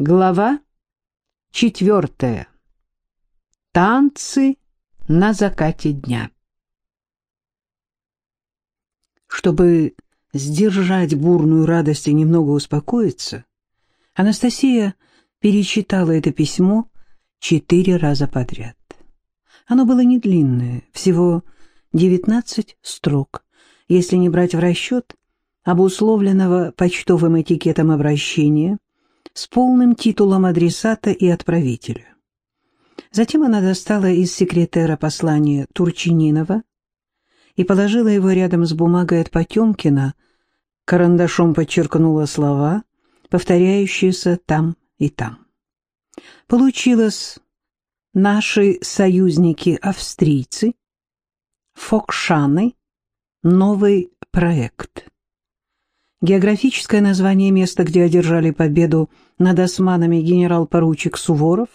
Глава четвертая. Танцы на закате дня. Чтобы сдержать бурную радость и немного успокоиться, Анастасия перечитала это письмо четыре раза подряд. Оно было не длинное, всего девятнадцать строк, если не брать в расчет обусловленного почтовым этикетом обращения с полным титулом адресата и отправителя. Затем она достала из секретера послание Турчининова и положила его рядом с бумагой от Потемкина, карандашом подчеркнула слова, повторяющиеся там и там. Получилось «Наши союзники-австрийцы», «Фокшаны», «Новый проект». Географическое название места, где одержали победу над османами генерал-поручик Суворов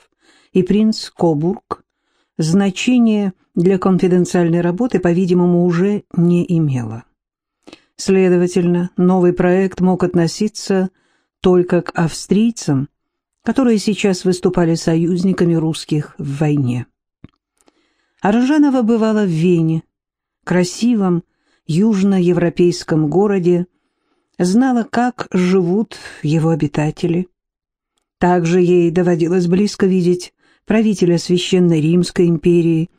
и принц Кобург, значение для конфиденциальной работы, по-видимому, уже не имело. Следовательно, новый проект мог относиться только к австрийцам, которые сейчас выступали союзниками русских в войне. Аржанова бывала в Вене, красивом южноевропейском городе, знала, как живут его обитатели. Также ей доводилось близко видеть правителя Священной Римской империи,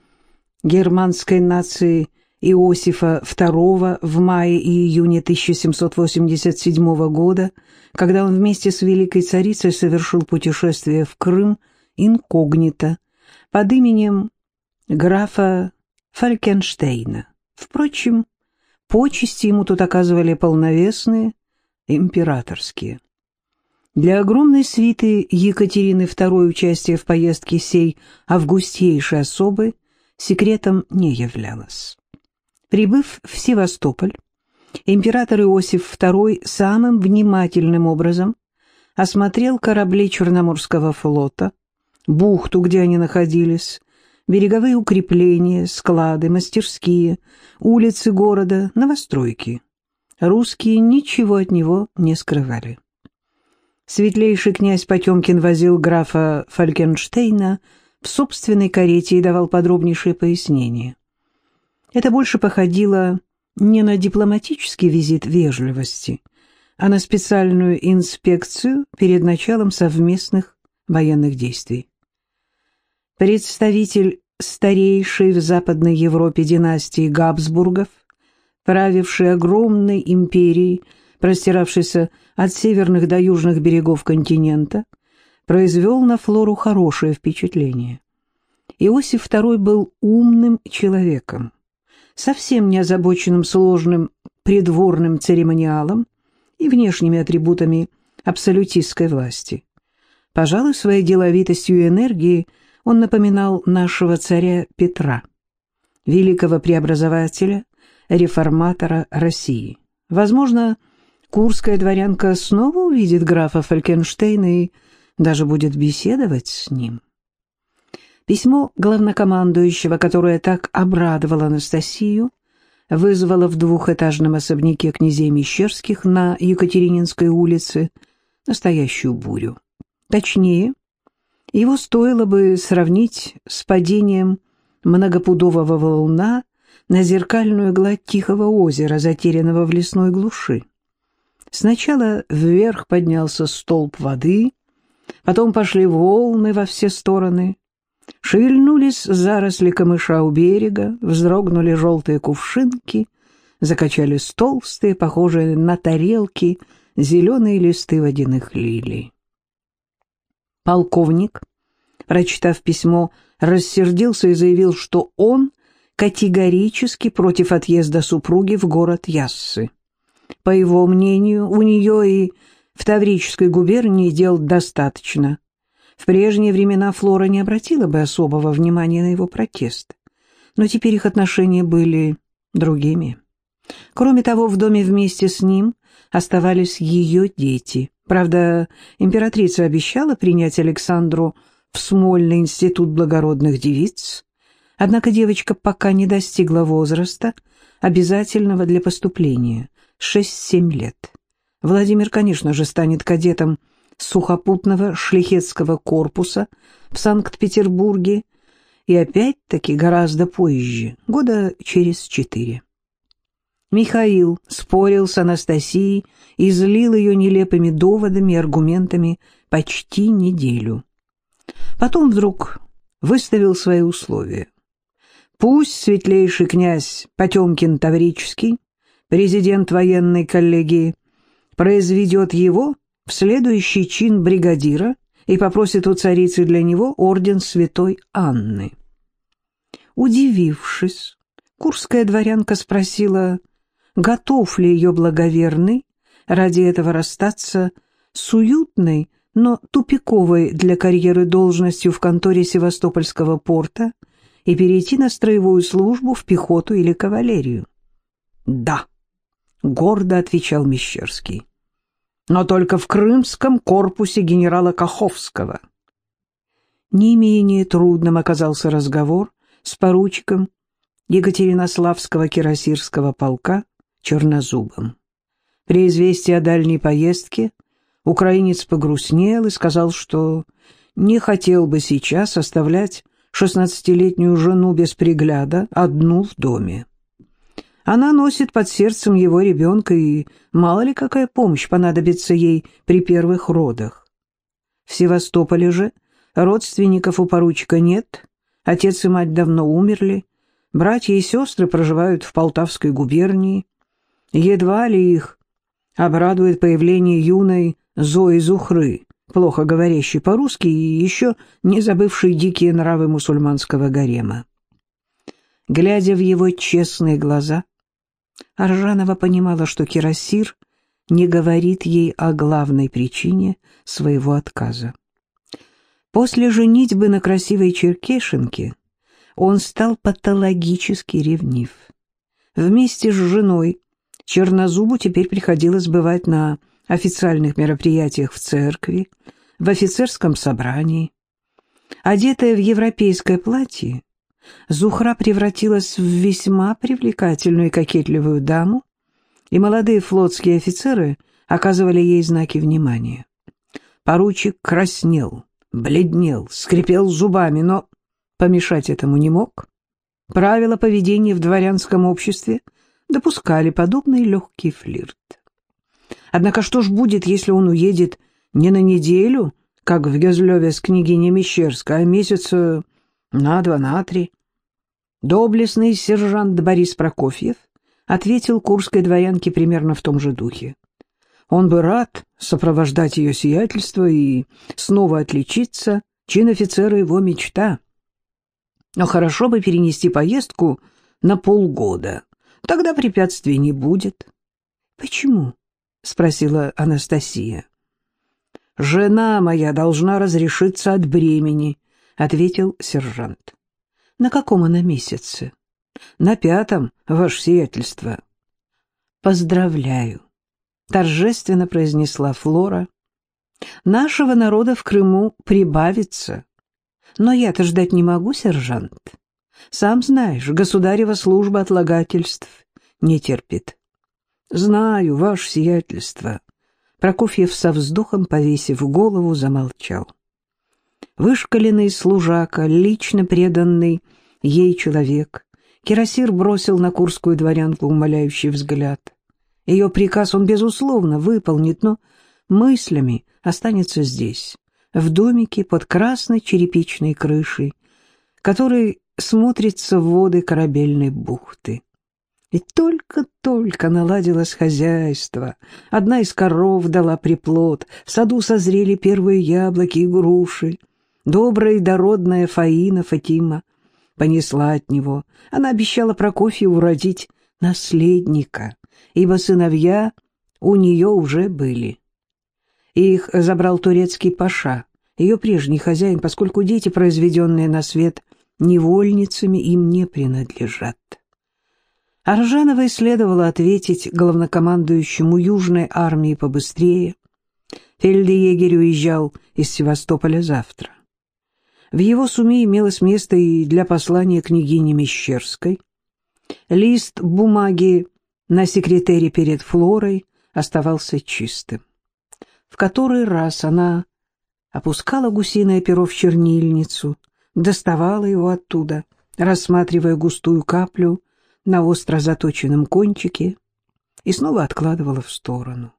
германской нации Иосифа II в мае и июне 1787 года, когда он вместе с великой царицей совершил путешествие в Крым инкогнито под именем графа Фалькенштейна. Впрочем, Почести ему тут оказывали полновесные, императорские. Для огромной свиты Екатерины II участие в поездке сей августейшей особы секретом не являлось. Прибыв в Севастополь, император Иосиф II самым внимательным образом осмотрел корабли Черноморского флота, бухту, где они находились, береговые укрепления, склады, мастерские, улицы города, новостройки. Русские ничего от него не скрывали. Светлейший князь Потемкин возил графа Фалькенштейна в собственной карете и давал подробнейшие пояснения. Это больше походило не на дипломатический визит вежливости, а на специальную инспекцию перед началом совместных военных действий. Представитель старейшей в Западной Европе династии Габсбургов, правивший огромной империей, простиравшейся от северных до южных берегов континента, произвел на Флору хорошее впечатление. Иосиф II был умным человеком, совсем не озабоченным сложным придворным церемониалом и внешними атрибутами абсолютистской власти. Пожалуй, своей деловитостью и энергией – он напоминал нашего царя Петра, великого преобразователя, реформатора России. Возможно, курская дворянка снова увидит графа Фалькенштейна и даже будет беседовать с ним. Письмо главнокомандующего, которое так обрадовало Анастасию, вызвало в двухэтажном особняке князей Мещерских на Екатерининской улице настоящую бурю. Точнее, его стоило бы сравнить с падением многопудового волна на зеркальную гладь Тихого озера, затерянного в лесной глуши. Сначала вверх поднялся столб воды, потом пошли волны во все стороны. Шевельнулись заросли камыша у берега, вздрогнули желтые кувшинки, закачались толстые, похожие на тарелки, зеленые листы водяных лилий. Полковник, прочитав письмо, рассердился и заявил, что он категорически против отъезда супруги в город Яссы. По его мнению, у нее и в Таврической губернии дел достаточно. В прежние времена Флора не обратила бы особого внимания на его протест, но теперь их отношения были другими. Кроме того, в доме вместе с ним оставались ее дети. Правда, императрица обещала принять Александру в Смольный институт благородных девиц, однако девочка пока не достигла возраста, обязательного для поступления — 6-7 лет. Владимир, конечно же, станет кадетом сухопутного шлихетского корпуса в Санкт-Петербурге и опять-таки гораздо позже, года через четыре. Михаил спорил с Анастасией и злил ее нелепыми доводами и аргументами почти неделю. Потом вдруг выставил свои условия. Пусть светлейший князь Потемкин Таврический, президент военной коллегии, произведет его в следующий чин бригадира и попросит у царицы для него орден святой Анны. Удивившись, курская дворянка спросила, готов ли ее благоверный ради этого расстаться с уютной, но тупиковой для карьеры должностью в конторе Севастопольского порта и перейти на строевую службу в пехоту или кавалерию. «Да», — гордо отвечал Мещерский, — «но только в крымском корпусе генерала Каховского». Не менее трудным оказался разговор с поручиком Екатеринославского кирасирского полка Чернозубом. При известии о дальней поездке украинец погрустнел и сказал, что не хотел бы сейчас оставлять шестнадцатилетнюю жену без пригляда, одну в доме. Она носит под сердцем его ребенка, и мало ли какая помощь понадобится ей при первых родах. В Севастополе же родственников у поручика нет, отец и мать давно умерли, братья и сестры проживают в Полтавской губернии. Едва ли их обрадует появление юной Зои Зухры, плохо говорящий по-русски и еще не забывший дикие нравы мусульманского гарема. Глядя в его честные глаза, Аржанова понимала, что Кирасир не говорит ей о главной причине своего отказа. После женитьбы на красивой черкешенке он стал патологически ревнив. Вместе с женой Чернозубу теперь приходилось бывать на официальных мероприятиях в церкви, в офицерском собрании. Одетая в европейское платье, Зухра превратилась в весьма привлекательную и кокетливую даму, и молодые флотские офицеры оказывали ей знаки внимания. Поручик краснел, бледнел, скрипел зубами, но помешать этому не мог. Правила поведения в дворянском обществе допускали подобный легкий флирт. Однако что ж будет, если он уедет не на неделю, как в Гезлеве с княгиней Мещерской, а месяца на два, на три? Доблестный сержант Борис Прокофьев ответил курской дворянке примерно в том же духе. Он бы рад сопровождать ее сиятельство и снова отличиться, чин офицера его мечта. Но хорошо бы перенести поездку на полгода, тогда препятствий не будет. Почему? — спросила Анастасия. «Жена моя должна разрешиться от бремени», — ответил сержант. «На каком она месяце?» «На пятом, ваше сиятельство». «Поздравляю», — торжественно произнесла Флора. «Нашего народа в Крыму прибавится. Но я-то ждать не могу, сержант. Сам знаешь, государева служба отлагательств не терпит». «Знаю, ваше сиятельство». Прокофьев со вздохом, повесив голову, замолчал. Вышкаленный служака, лично преданный ей человек, Кирасир бросил на курскую дворянку умоляющий взгляд. Ее приказ он, безусловно, выполнит, но мыслями останется здесь, в домике под красной черепичной крышей, который смотрится в воды корабельной бухты. И только-только наладилось хозяйство. Одна из коров дала приплод, в саду созрели первые яблоки и груши. Добрая и дородная Фаина Фатима понесла от него. Она обещала Прокофьеву родить наследника, ибо сыновья у нее уже были. Их забрал турецкий паша, ее прежний хозяин, поскольку дети, произведенные на свет невольницами, им не принадлежат. Аржановой следовало ответить главнокомандующему Южной армии побыстрее. Фельдъегерь уезжал из Севастополя завтра. В его суме имелось место и для послания княгини Мещерской. Лист бумаги на секретаре перед Флорой оставался чистым. В который раз она опускала гусиное перо в чернильницу, доставала его оттуда, рассматривая густую каплю на остро заточенном кончике, и снова откладывала в сторону.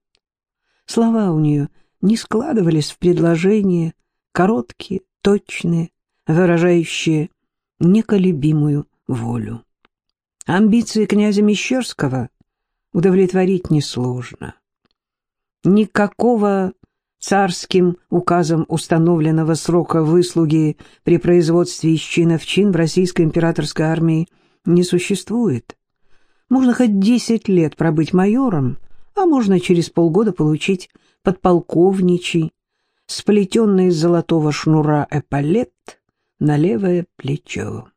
Слова у нее не складывались в предложения, короткие, точные, выражающие неколебимую волю. Амбиции князя Мещерского удовлетворить несложно. Никакого царским указом установленного срока выслуги при производстве из чина чин в российской императорской армии не существует. Можно хоть десять лет пробыть майором, а можно через полгода получить подполковничий, сплетенный из золотого шнура эполет на левое плечо.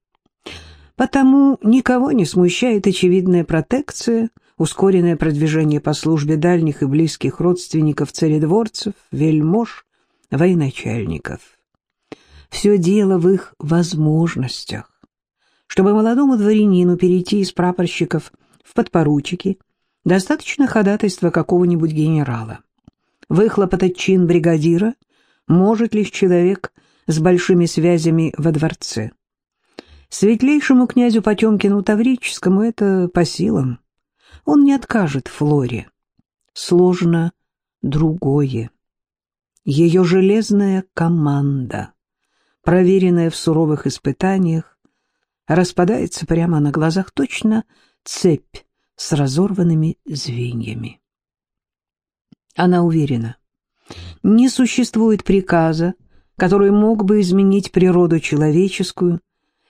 Потому никого не смущает очевидная протекция, ускоренное продвижение по службе дальних и близких родственников царедворцев, вельмож, военачальников. Все дело в их возможностях. Чтобы молодому дворянину перейти из прапорщиков в подпоручики, достаточно ходатайства какого-нибудь генерала. Выхлопотать чин бригадира может лишь человек с большими связями во дворце. Светлейшему князю Потемкину Таврическому это по силам. Он не откажет Флоре. Сложно другое. Ее железная команда, проверенная в суровых испытаниях, распадается прямо на глазах точно цепь с разорванными звеньями. Она уверена, не существует приказа, который мог бы изменить природу человеческую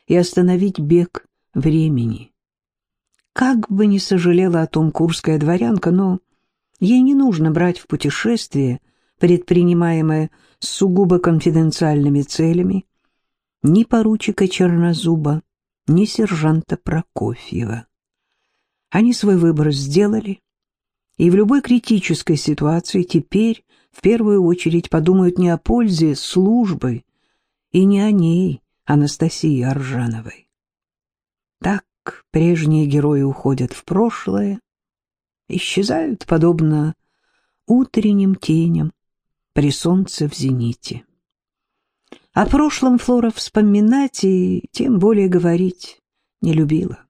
и остановить бег времени. Как бы ни сожалела о том курская дворянка, но ей не нужно брать в путешествие, предпринимаемое с сугубо конфиденциальными целями, ни поручика Чернозуба, ни сержанта Прокофьева. Они свой выбор сделали, и в любой критической ситуации теперь в первую очередь подумают не о пользе службы и не о ней, Анастасии Аржановой. Так прежние герои уходят в прошлое, исчезают, подобно утренним теням при солнце в зените. О прошлом Флора вспоминать и тем более говорить не любила.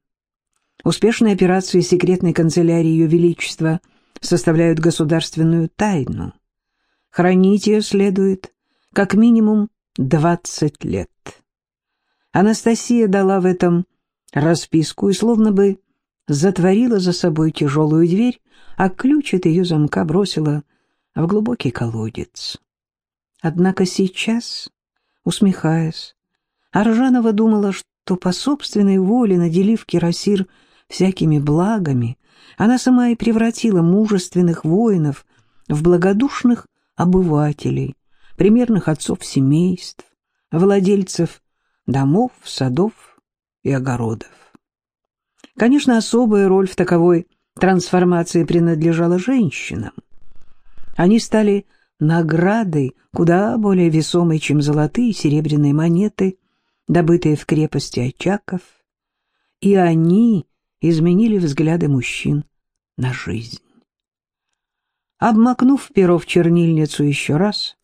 Успешные операции секретной канцелярии Ее Величества составляют государственную тайну. Хранить ее следует как минимум 20 лет. Анастасия дала в этом расписку и словно бы затворила за собой тяжелую дверь, а ключ от ее замка бросила в глубокий колодец. Однако сейчас, усмехаясь, Аржанова думала, что по собственной воле, наделив Кирасир всякими благами, она сама и превратила мужественных воинов в благодушных обывателей, примерных отцов семейств, владельцев домов, садов и огородов. Конечно, особая роль в таковой трансформации принадлежала женщинам. Они стали наградой куда более весомой, чем золотые и серебряные монеты, добытые в крепости Очаков, и они изменили взгляды мужчин на жизнь. Обмакнув перо в чернильницу еще раз,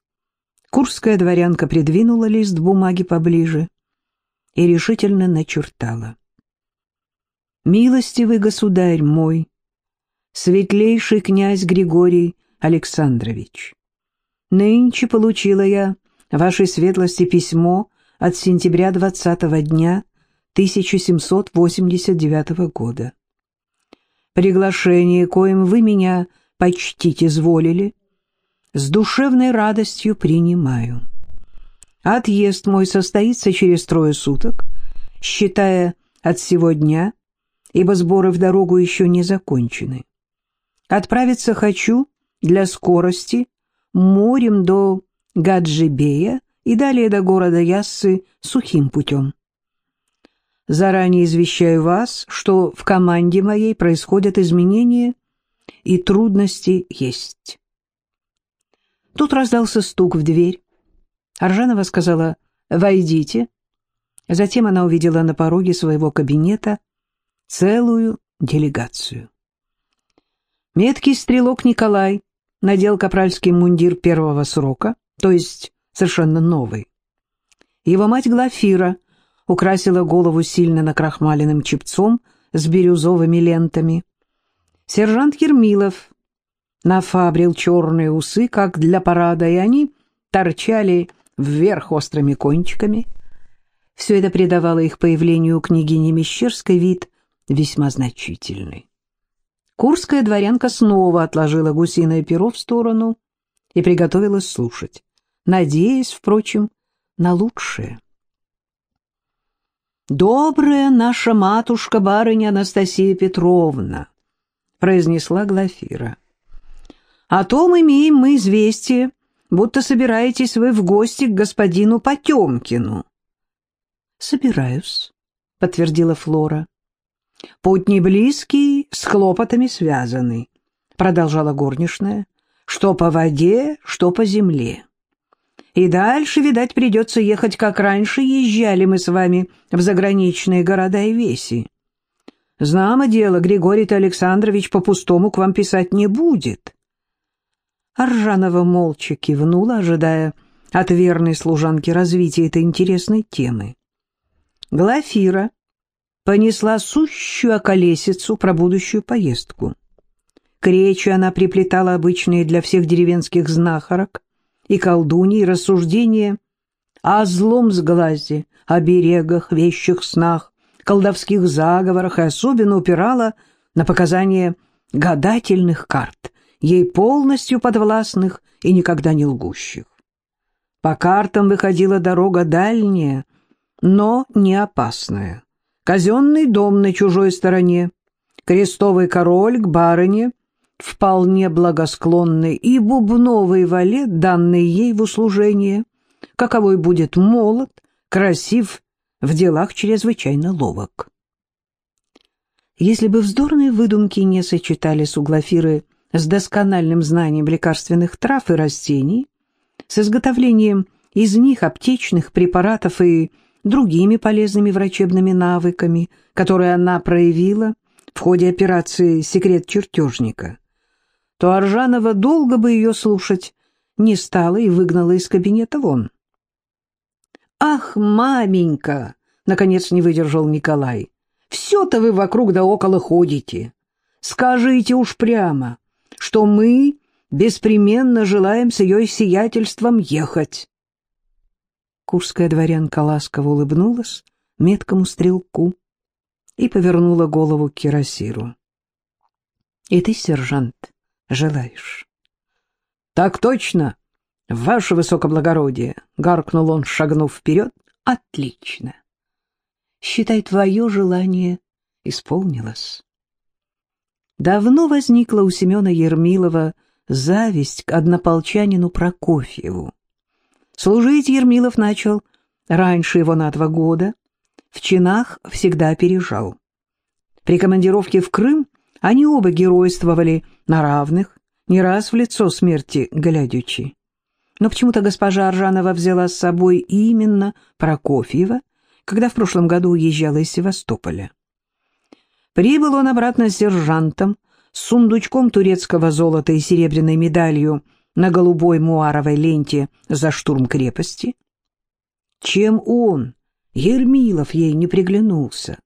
курская дворянка придвинула лист бумаги поближе и решительно начертала. «Милостивый государь мой, светлейший князь Григорий Александрович, нынче получила я вашей светлости письмо от сентября двадцатого дня 1789 года. Приглашение, коим вы меня почтить изволили, с душевной радостью принимаю. Отъезд мой состоится через трое суток, считая от сего дня, ибо сборы в дорогу еще не закончены. Отправиться хочу для скорости морем до Гаджибея и далее до города Яссы сухим путем. Заранее извещаю вас, что в команде моей происходят изменения и трудности есть. Тут раздался стук в дверь. Аржанова сказала «Войдите». Затем она увидела на пороге своего кабинета целую делегацию. Меткий стрелок Николай надел капральский мундир первого срока, то есть совершенно новый. Его мать Глафира украсила голову сильно накрахмаленным чепцом с бирюзовыми лентами. Сержант Ермилов нафабрил черные усы, как для парада, и они торчали вверх острыми кончиками. Все это придавало их появлению княгини Мещерской вид весьма значительный. Курская дворянка снова отложила гусиное перо в сторону и приготовилась слушать, надеясь, впрочем, на лучшее. «Добрая наша матушка-барыня Анастасия Петровна», — произнесла Глафира. «О том имеем мы известие, будто собираетесь вы в гости к господину Потемкину». «Собираюсь», — подтвердила Флора. «Путь не близкий, с хлопотами связанный», — продолжала горничная, — «что по воде, что по земле». И дальше, видать, придется ехать, как раньше езжали мы с вами в заграничные города и веси. Знамо дело, Григорий-то Александрович по-пустому к вам писать не будет. Аржанова молча кивнула, ожидая от верной служанки развития этой интересной темы. Глафира понесла сущую околесицу про будущую поездку. К речи она приплетала обычные для всех деревенских знахарок и колдуньи рассуждения о злом сглазе, о берегах, вещих снах, колдовских заговорах и особенно упирала на показания гадательных карт, ей полностью подвластных и никогда не лгущих. По картам выходила дорога дальняя, но не опасная. Казенный дом на чужой стороне, крестовый король к барыне — вполне благосклонный, и бубновый валет, данный ей в услужение, каковой будет молод, красив, в делах чрезвычайно ловок. Если бы вздорные выдумки не сочетались у Глафиры с доскональным знанием лекарственных трав и растений, с изготовлением из них аптечных препаратов и другими полезными врачебными навыками, которые она проявила в ходе операции «Секрет чертежника», то Аржанова долго бы ее слушать не стала и выгнала из кабинета вон. «Ах, маменька!» — наконец не выдержал Николай. «Все-то вы вокруг да около ходите. Скажите уж прямо, что мы беспременно желаем с ее сиятельством ехать». Курская дворянка ласково улыбнулась меткому стрелку и повернула голову к кирасиру. «И ты, сержант, желаешь. — Так точно, ваше высокоблагородие, — гаркнул он, шагнув вперед. — Отлично. Считай, твое желание исполнилось. Давно возникла у Семена Ермилова зависть к однополчанину Прокофьеву. Служить Ермилов начал раньше его на два года, в чинах всегда опережал. При командировке в Крым они оба геройствовали на равных, не раз в лицо смерти глядячи. Но почему-то госпожа Аржанова взяла с собой именно Прокофьева, когда в прошлом году уезжала из Севастополя. Прибыл он обратно с сержантом, с сундучком турецкого золота и серебряной медалью на голубой муаровой ленте за штурм крепости. Чем он, Ермилов, ей не приглянулся?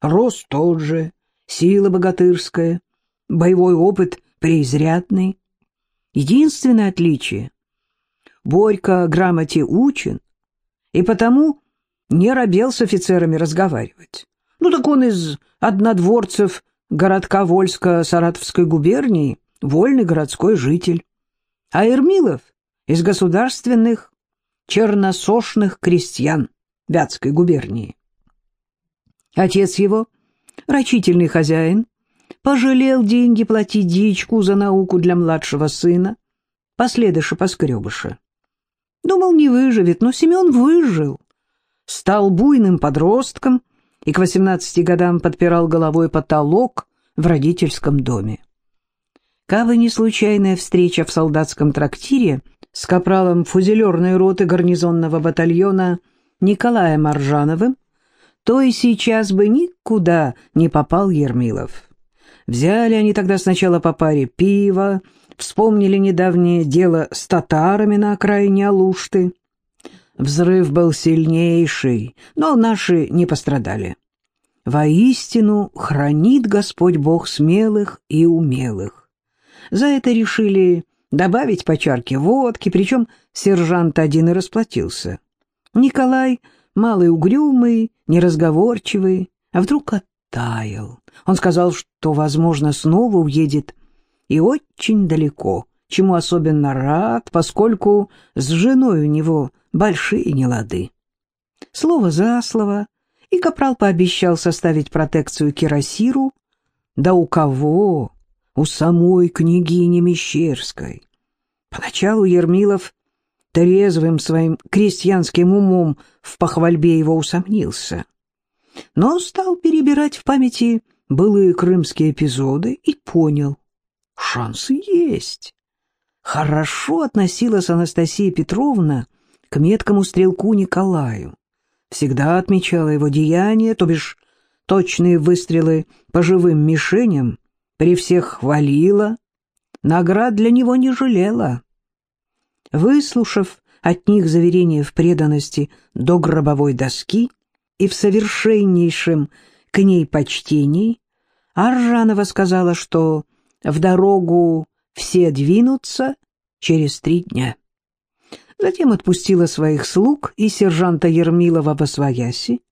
Рост тот же, сила богатырская, боевой опыт преизрядный. Единственное отличие — Борька грамоте учен, и потому не робел с офицерами разговаривать. Ну так он из однодворцев городка Вольска Саратовской губернии, вольный городской житель. А Ермилов из государственных черносошных крестьян Вятской губернии. Отец его Рачительный хозяин пожалел деньги платить дичку за науку для младшего сына, последыша-поскребыша. Думал, не выживет, но Семен выжил. Стал буйным подростком и к восемнадцати годам подпирал головой потолок в родительском доме. Кабы не случайная встреча в солдатском трактире с капралом фузелерной роты гарнизонного батальона Николаем Аржановым, то и сейчас бы никуда не попал Ермилов. Взяли они тогда сначала по паре пива, Вспомнили недавнее дело с татарами на окраине Алушты. Взрыв был сильнейший, но наши не пострадали. Воистину хранит Господь Бог смелых и умелых. За это решили добавить по чарке водки, причем сержант один и расплатился. Николай, малый угрюмый, неразговорчивый, а вдруг оттаял. Он сказал, что, возможно, снова уедет и очень далеко, чему особенно рад, поскольку с женой у него большие нелады. Слово за слово, и Капрал пообещал составить протекцию Кирасиру, да у кого? У самой княгини Мещерской. Поначалу Ермилов трезвым своим крестьянским умом в похвальбе его усомнился, но стал перебирать в памяти былые крымские эпизоды и понял, шансы есть. Хорошо относилась Анастасия Петровна к меткому стрелку Николаю. Всегда отмечала его деяния, то бишь точные выстрелы по живым мишеням, при всех хвалила, наград для него не жалела. Выслушав от них заверение в преданности до гробовой доски и в совершеннейшем к ней почтении, Аржанова сказала, что в дорогу все двинутся через три дня. Затем отпустила своих слуг и сержанта Ермилова во свояси,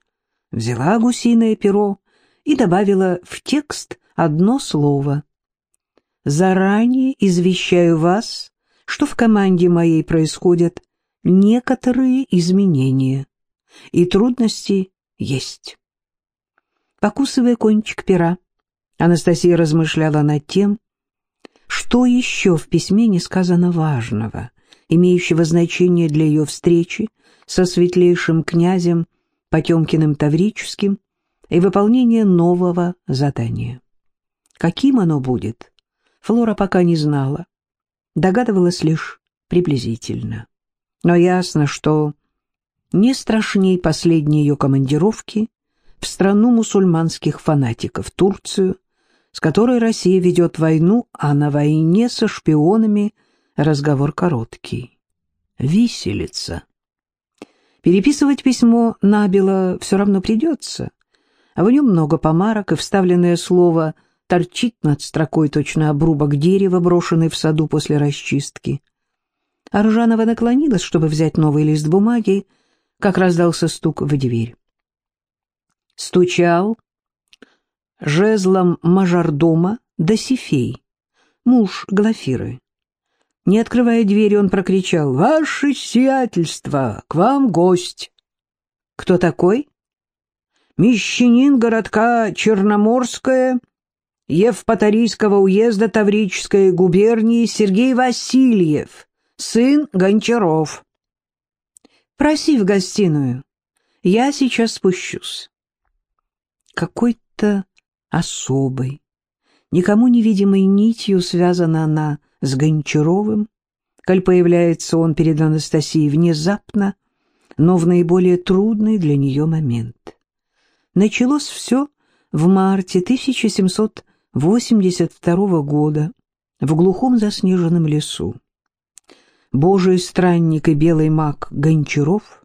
взяла гусиное перо и добавила в текст одно слово. «Заранее извещаю вас, что в команде моей происходят некоторые изменения, и трудности есть». Покусывая кончик пера, Анастасия размышляла над тем, что еще в письме не сказано важного — имеющего значение для ее встречи со светлейшим князем Потемкиным Таврическим и выполнения нового задания. Каким оно будет, Флора пока не знала, догадывалась лишь приблизительно. Но ясно, что не страшней последней ее командировки в страну мусульманских фанатиков, Турцию, с которой Россия ведет войну, а на войне со шпионами – разговор короткий. Виселица. Переписывать письмо набело все равно придется, а в нем много помарок, и вставленное слово торчит над строкой точно обрубок дерева, брошенный в саду после расчистки. Аржанова наклонилась, чтобы взять новый лист бумаги, как раздался стук в дверь. Стучал жезлом мажордома Досифей, муж Глафиры. Не открывая двери, он прокричал «Ваше сиятельство! К вам гость!» «Кто такой?» «Мещанин городка Черноморская, Евпаторийского уезда Таврической губернии Сергей Васильев, сын Гончаров». «Проси в гостиную. Я сейчас спущусь». Какой-то особой, никому невидимой нитью связана она с Гончаровым, коль появляется он перед Анастасией внезапно, но в наиболее трудный для нее момент. Началось все в марте 1782 года в глухом заснеженном лесу. Божий странник и белый маг Гончаров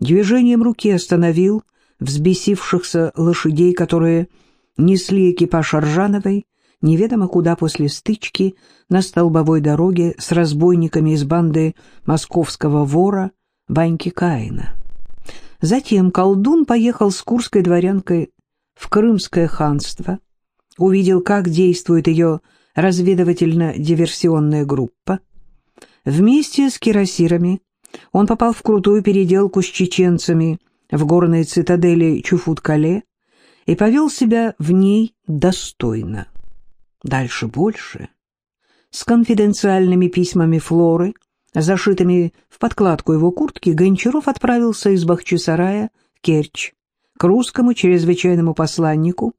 движением руки остановил взбесившихся лошадей, которые несли экипаж Аржановой неведомо куда после стычки на столбовой дороге с разбойниками из банды московского вора Ваньки Каина. Затем колдун поехал с курской дворянкой в Крымское ханство, увидел, как действует ее разведывательно-диверсионная группа. Вместе с кирасирами он попал в крутую переделку с чеченцами в горной цитадели Чуфут-Кале и повел себя в ней достойно. Дальше больше. С конфиденциальными письмами Флоры, зашитыми в подкладку его куртки, Гончаров отправился из Бахчисарая в Керчь к русскому чрезвычайному посланнику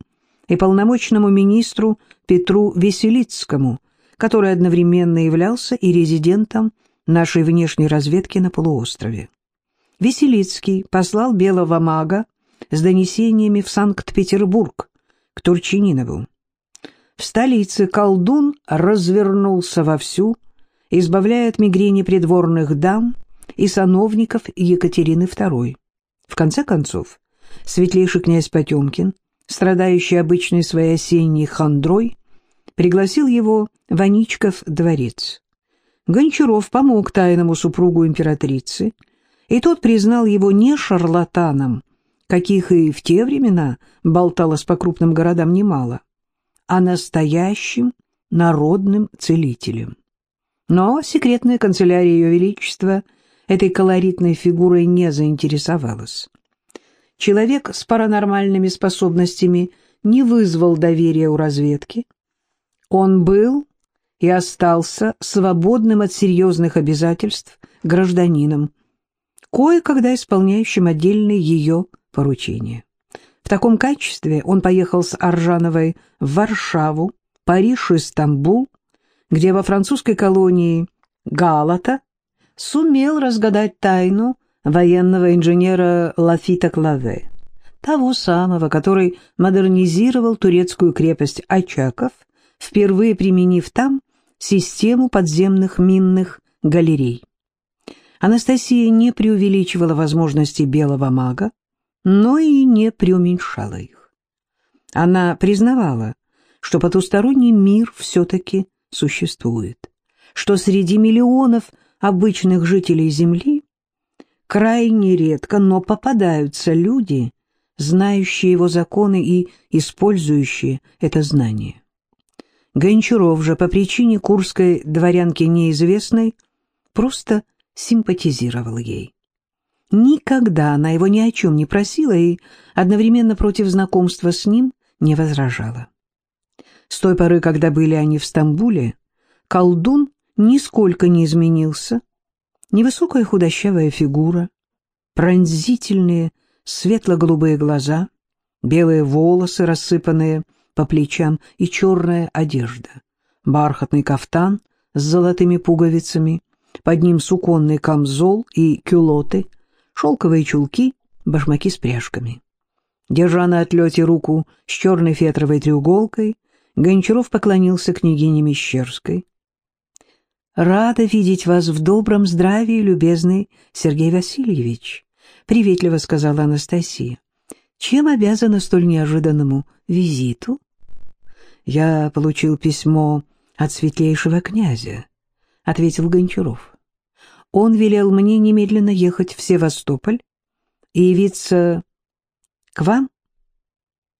и полномочному министру Петру Веселицкому, который одновременно являлся и резидентом нашей внешней разведки на полуострове. Веселицкий послал белого мага с донесениями в Санкт-Петербург к Турчининову. В столице колдун развернулся вовсю, избавляя от мигрени придворных дам и сановников Екатерины II. В конце концов, светлейший князь Потемкин, страдающий обычной своей осенней хандрой, пригласил его в Аничков дворец. Гончаров помог тайному супругу императрицы, и тот признал его не шарлатаном, каких и в те времена болталось по крупным городам немало, а настоящим народным целителем. Но секретная канцелярия Ее Величества этой колоритной фигурой не заинтересовалась. Человек с паранормальными способностями не вызвал доверия у разведки. Он был и остался свободным от серьезных обязательств гражданином, кое-когда исполняющим отдельные ее поручения. В таком качестве он поехал с Аржановой в Варшаву, Париж и Стамбул, где во французской колонии Галата сумел разгадать тайну военного инженера Лафита Клаве, того самого, который модернизировал турецкую крепость Очаков, впервые применив там систему подземных минных галерей. Анастасия не преувеличивала возможности белого мага, но и не преуменьшала их. Она признавала, что потусторонний мир все-таки существует, что среди миллионов обычных жителей Земли крайне редко, но попадаются люди, знающие его законы и использующие это знание. Гончаров же по причине курской дворянки неизвестной просто симпатизировал ей. Никогда она его ни о чем не просила и одновременно против знакомства с ним не возражала. С той поры, когда были они в Стамбуле, колдун нисколько не изменился. Невысокая худощавая фигура, пронзительные светло-голубые глаза, белые волосы, рассыпанные по плечам, и черная одежда, бархатный кафтан с золотыми пуговицами, под ним суконный камзол и кюлоты, шелковые чулки, башмаки с пряжками. Держа на отлете руку с черной фетровой треуголкой, Гончаров поклонился княгине Мещерской. «Рада видеть вас в добром здравии, любезный Сергей Васильевич», — приветливо сказала Анастасия. «Чем обязана столь неожиданному визиту?» «Я получил письмо от светлейшего князя», — ответил Гончаров. «Он велел мне немедленно ехать в Севастополь и явиться к вам,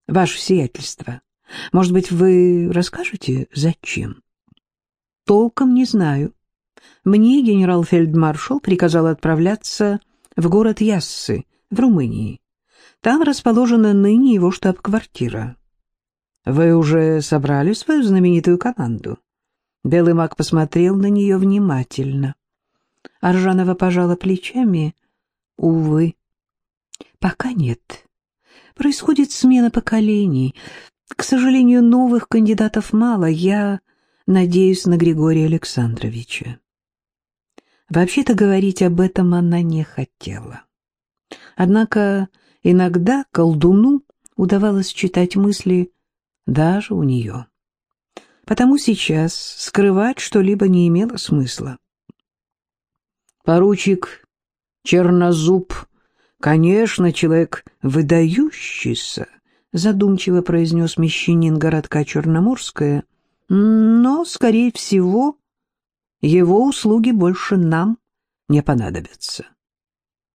ваше сиятельство. Может быть, вы расскажете, зачем?» «Толком не знаю. Мне генерал-фельдмаршал приказал отправляться в город Яссы, в Румынии. Там расположена ныне его штаб-квартира». «Вы уже собрали свою знаменитую команду?» Белый маг посмотрел на нее внимательно. Аржанова пожала плечами. «Увы, пока нет. Происходит смена поколений. К сожалению, новых кандидатов мало. Я надеюсь на Григория Александровича». Вообще-то говорить об этом она не хотела. Однако иногда колдуну удавалось читать мысли даже у нее. Потому сейчас скрывать что-либо не имело смысла. Поручик Чернозуб, конечно, человек выдающийся, задумчиво произнес мещанин городка Черноморская, но, скорее всего, его услуги больше нам не понадобятся.